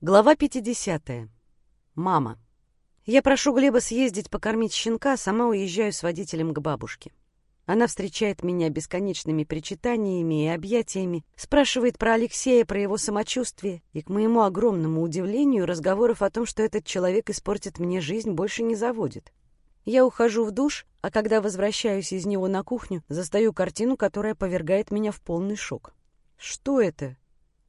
Глава 50. Мама. Я прошу Глеба съездить покормить щенка, сама уезжаю с водителем к бабушке. Она встречает меня бесконечными причитаниями и объятиями, спрашивает про Алексея, про его самочувствие, и, к моему огромному удивлению, разговоров о том, что этот человек испортит мне жизнь, больше не заводит. Я ухожу в душ, а когда возвращаюсь из него на кухню, застаю картину, которая повергает меня в полный шок. Что это?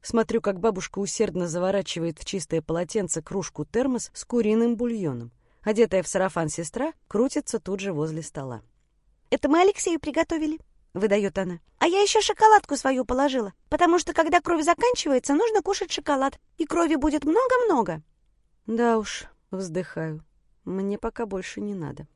Смотрю, как бабушка усердно заворачивает в чистое полотенце кружку-термос с куриным бульоном. Одетая в сарафан сестра крутится тут же возле стола. «Это мы Алексею приготовили», — выдает она. «А я еще шоколадку свою положила, потому что, когда кровь заканчивается, нужно кушать шоколад, и крови будет много-много». «Да уж», — вздыхаю, — «мне пока больше не надо».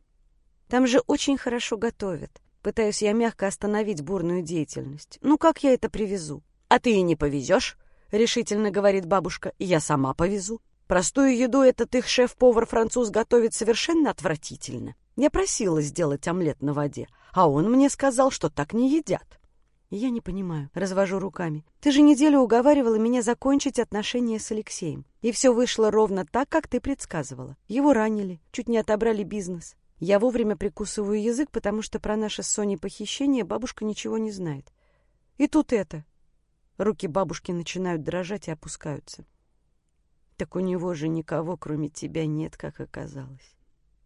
Там же очень хорошо готовят. Пытаюсь я мягко остановить бурную деятельность. Ну как я это привезу? «А ты и не повезешь», — решительно говорит бабушка. «Я сама повезу. Простую еду этот их шеф-повар-француз готовит совершенно отвратительно. Я просила сделать омлет на воде, а он мне сказал, что так не едят». Я не понимаю, развожу руками. Ты же неделю уговаривала меня закончить отношения с Алексеем. И все вышло ровно так, как ты предсказывала. Его ранили, чуть не отобрали бизнес. Я вовремя прикусываю язык, потому что про наше с Соней похищение бабушка ничего не знает. И тут это. Руки бабушки начинают дрожать и опускаются. Так у него же никого, кроме тебя, нет, как оказалось.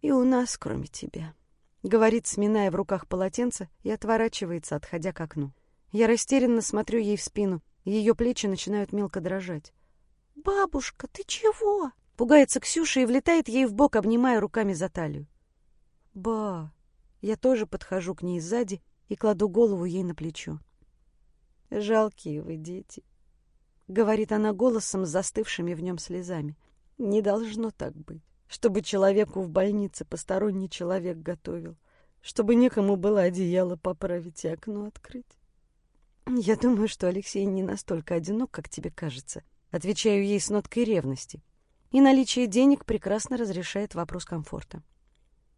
И у нас, кроме тебя. Говорит, сминая в руках полотенце, и отворачивается, отходя к окну. Я растерянно смотрю ей в спину, ее плечи начинают мелко дрожать. «Бабушка, ты чего?» Пугается Ксюша и влетает ей в бок, обнимая руками за талию. «Ба!» Я тоже подхожу к ней сзади и кладу голову ей на плечо. «Жалкие вы дети», — говорит она голосом с застывшими в нем слезами. «Не должно так быть, чтобы человеку в больнице посторонний человек готовил, чтобы некому было одеяло поправить и окно открыть». «Я думаю, что Алексей не настолько одинок, как тебе кажется», — отвечаю ей с ноткой ревности. «И наличие денег прекрасно разрешает вопрос комфорта».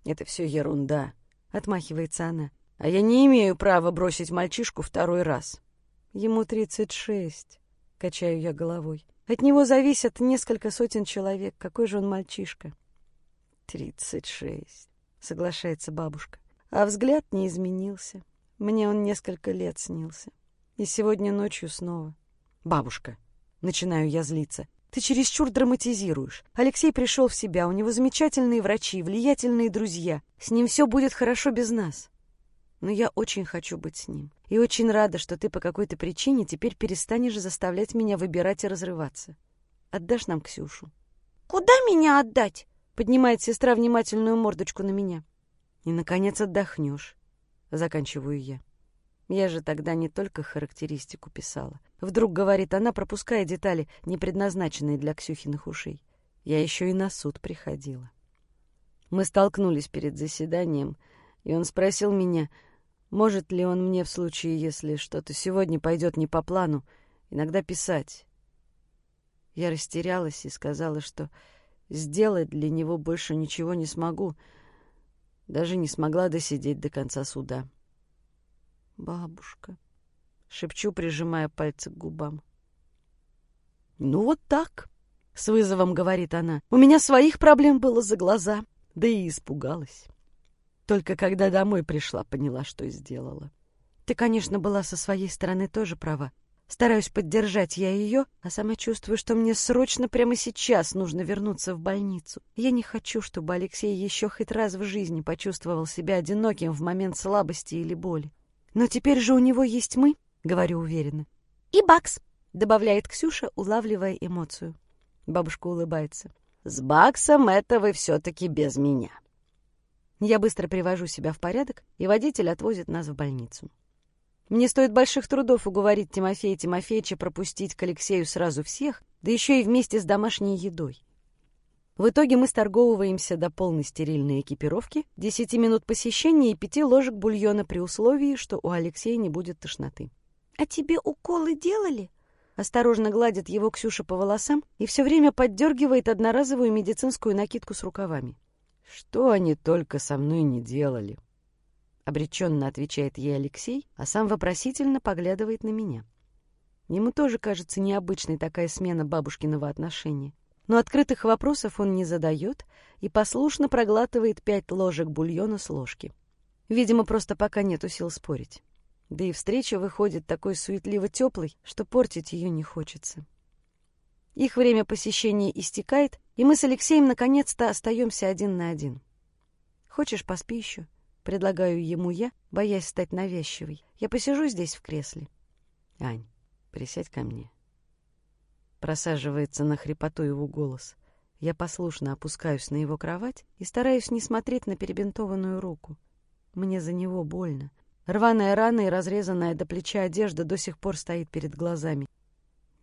«Это все ерунда», — отмахивается она. «А я не имею права бросить мальчишку второй раз». Ему тридцать шесть, качаю я головой. От него зависят несколько сотен человек. Какой же он мальчишка? Тридцать шесть, соглашается бабушка. А взгляд не изменился. Мне он несколько лет снился. И сегодня ночью снова. Бабушка, начинаю я злиться. Ты чересчур драматизируешь. Алексей пришел в себя, у него замечательные врачи, влиятельные друзья. С ним все будет хорошо без нас но я очень хочу быть с ним. И очень рада, что ты по какой-то причине теперь перестанешь заставлять меня выбирать и разрываться. Отдашь нам Ксюшу?» «Куда меня отдать?» — поднимает сестра внимательную мордочку на меня. «И, наконец, отдохнешь», — заканчиваю я. Я же тогда не только характеристику писала. Вдруг, говорит она, пропуская детали, не предназначенные для Ксюхиных ушей. Я еще и на суд приходила. Мы столкнулись перед заседанием, и он спросил меня, может ли он мне в случае, если что-то сегодня пойдет не по плану, иногда писать? Я растерялась и сказала, что сделать для него больше ничего не смогу, даже не смогла досидеть до конца суда. «Бабушка», — шепчу, прижимая пальцы к губам. «Ну вот так», — с вызовом говорит она. «У меня своих проблем было за глаза, да и испугалась». Только когда домой пришла, поняла, что сделала. Ты, конечно, была со своей стороны тоже права. Стараюсь поддержать я ее, а сама чувствую, что мне срочно прямо сейчас нужно вернуться в больницу. Я не хочу, чтобы Алексей еще хоть раз в жизни почувствовал себя одиноким в момент слабости или боли. Но теперь же у него есть мы, говорю уверенно. И Бакс, добавляет Ксюша, улавливая эмоцию. Бабушка улыбается. С Баксом это вы все-таки без меня. Я быстро привожу себя в порядок, и водитель отвозит нас в больницу. Мне стоит больших трудов уговорить Тимофея Тимофеевича пропустить к Алексею сразу всех, да еще и вместе с домашней едой. В итоге мы сторговываемся до полной стерильной экипировки, 10 минут посещения и 5 ложек бульона при условии, что у Алексея не будет тошноты. «А тебе уколы делали?» Осторожно гладит его Ксюша по волосам и все время поддергивает одноразовую медицинскую накидку с рукавами. Что они только со мной не делали? Обреченно отвечает ей Алексей, а сам вопросительно поглядывает на меня. Ему тоже кажется необычной такая смена бабушкиного отношения. но открытых вопросов он не задает и послушно проглатывает пять ложек бульона с ложки. Видимо, просто пока нету сил спорить. Да и встреча выходит такой суетливо теплой, что портить ее не хочется. Их время посещения истекает, и мы с Алексеем наконец-то остаемся один на один. «Хочешь, поспи еще?» — предлагаю ему я, боясь стать навязчивой. «Я посижу здесь в кресле». «Ань, присядь ко мне». Просаживается на хрипоту его голос. Я послушно опускаюсь на его кровать и стараюсь не смотреть на перебинтованную руку. Мне за него больно. Рваная рана и разрезанная до плеча одежда до сих пор стоит перед глазами.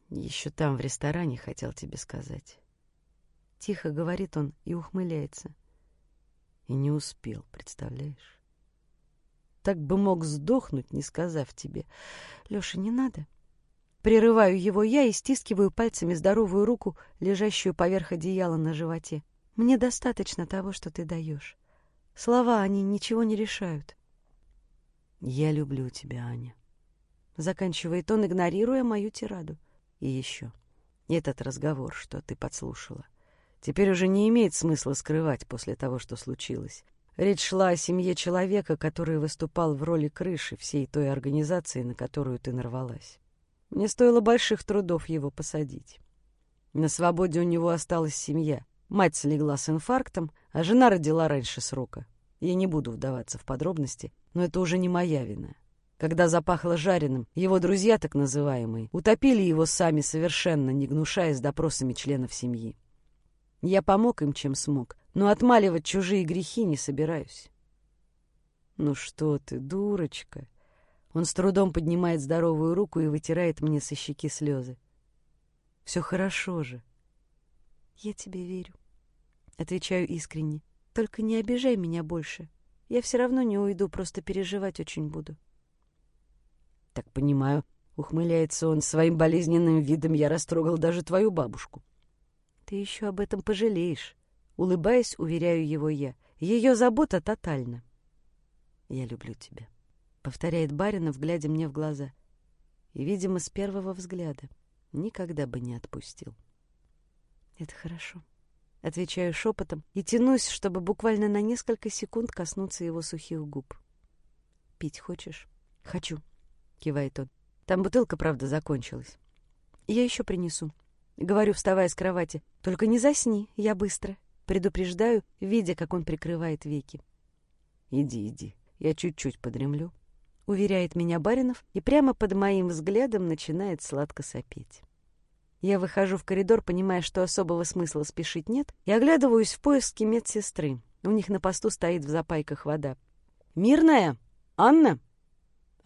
Еще там, в ресторане, хотел тебе сказать. Тихо говорит он и ухмыляется. И не успел, представляешь? Так бы мог сдохнуть, не сказав тебе. Леша, не надо. Прерываю его я и стискиваю пальцами здоровую руку, лежащую поверх одеяла на животе. Мне достаточно того, что ты даешь. Слова, они ничего не решают. Я люблю тебя, Аня. Заканчивает он, игнорируя мою тираду. И еще. Этот разговор, что ты подслушала, теперь уже не имеет смысла скрывать после того, что случилось. Речь шла о семье человека, который выступал в роли крыши всей той организации, на которую ты нарвалась. Мне стоило больших трудов его посадить. На свободе у него осталась семья. Мать слегла с инфарктом, а жена родила раньше срока. Я не буду вдаваться в подробности, но это уже не моя вина. Когда запахло жареным, его друзья, так называемые, утопили его сами, совершенно не гнушаясь допросами членов семьи. Я помог им, чем смог, но отмаливать чужие грехи не собираюсь. «Ну что ты, дурочка!» Он с трудом поднимает здоровую руку и вытирает мне со щеки слезы. «Все хорошо же». «Я тебе верю», — отвечаю искренне. «Только не обижай меня больше. Я все равно не уйду, просто переживать очень буду». «Так понимаю», — ухмыляется он, своим болезненным видом я растрогал даже твою бабушку. «Ты еще об этом пожалеешь», — улыбаясь, уверяю его я. «Ее забота тотальна». «Я люблю тебя» повторяет Баринов, глядя мне в глаза. И, видимо, с первого взгляда никогда бы не отпустил. Это хорошо. Отвечаю шепотом и тянусь, чтобы буквально на несколько секунд коснуться его сухих губ. «Пить хочешь?» «Хочу», — кивает он. «Там бутылка, правда, закончилась». «Я еще принесу». Говорю, вставая с кровати. «Только не засни, я быстро». Предупреждаю, видя, как он прикрывает веки. «Иди, иди, я чуть-чуть подремлю». — уверяет меня Баринов и прямо под моим взглядом начинает сладко сопеть. Я выхожу в коридор, понимая, что особого смысла спешить нет, и оглядываюсь в поиске медсестры. У них на посту стоит в запайках вода. «Мирная! Анна!» —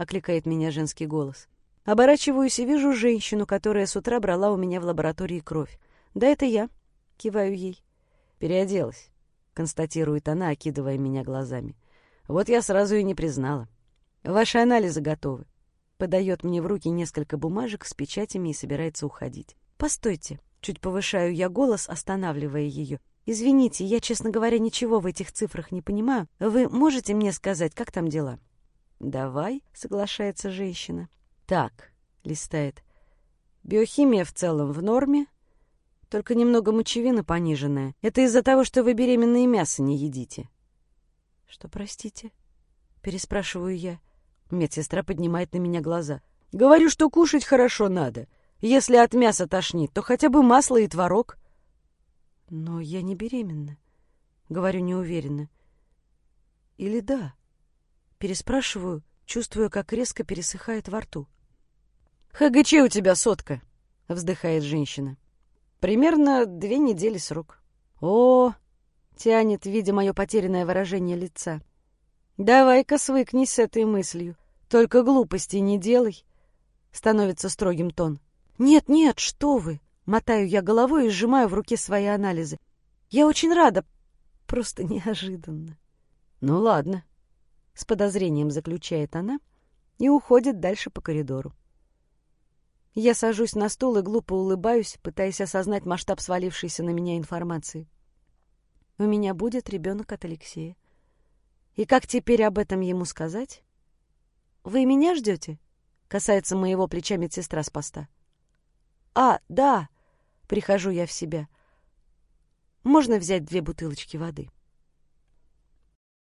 окликает меня женский голос. Оборачиваюсь и вижу женщину, которая с утра брала у меня в лаборатории кровь. «Да, это я», — киваю ей. «Переоделась», — констатирует она, окидывая меня глазами. «Вот я сразу и не признала». Ваши анализы готовы. Подает мне в руки несколько бумажек с печатями и собирается уходить. Постойте. Чуть повышаю я голос, останавливая ее. Извините, я, честно говоря, ничего в этих цифрах не понимаю. Вы можете мне сказать, как там дела? Давай, соглашается женщина. Так, листает. Биохимия в целом в норме, только немного мочевина пониженная. Это из-за того, что вы беременные мясо не едите. Что, простите? Переспрашиваю я. Медсестра поднимает на меня глаза. «Говорю, что кушать хорошо надо. Если от мяса тошнит, то хотя бы масло и творог». «Но я не беременна», — говорю неуверенно. «Или да?» Переспрашиваю, чувствуя, как резко пересыхает во рту. «ХГЧ у тебя сотка», — вздыхает женщина. «Примерно две недели срок». «О!» — тянет, видя мое потерянное выражение лица. «Давай-ка свыкнись с этой мыслью. Только глупости не делай», — становится строгим тон. «Нет, нет, что вы!» — мотаю я головой и сжимаю в руке свои анализы. «Я очень рада. Просто неожиданно». «Ну ладно», — с подозрением заключает она и уходит дальше по коридору. Я сажусь на стул и глупо улыбаюсь, пытаясь осознать масштаб свалившейся на меня информации. У меня будет ребенок от Алексея. И как теперь об этом ему сказать? «Вы меня ждете?» — касается моего плеча медсестра с поста. «А, да!» — прихожу я в себя. Можно взять две бутылочки воды?»